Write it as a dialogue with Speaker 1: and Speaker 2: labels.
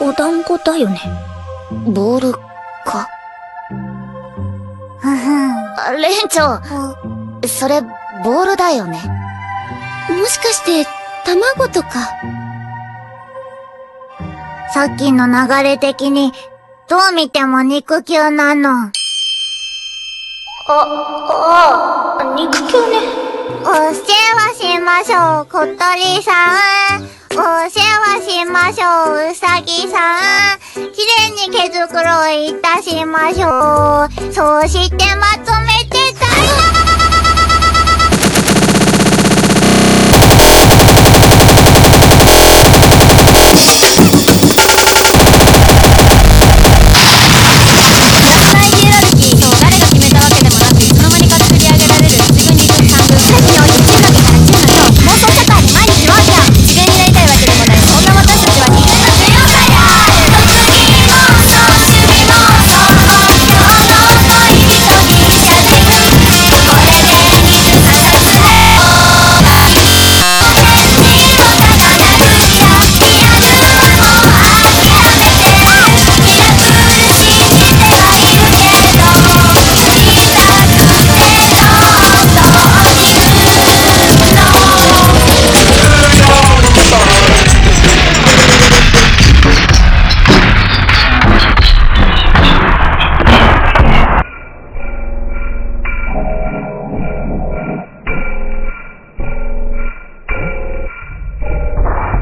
Speaker 1: お団子だよね。
Speaker 2: ボールか？
Speaker 3: ふふん。
Speaker 2: あ連長それ、ボールだよね。
Speaker 1: もしかして、卵とか？
Speaker 3: さっきの流れ的に、どう見ても肉球なの。
Speaker 1: あ、あ、肉球ね。
Speaker 3: お世話しましょう、小鳥さん。お世話しましょう、うさぎさん。きれいに毛づくろいいたしましょう。そしてまとめ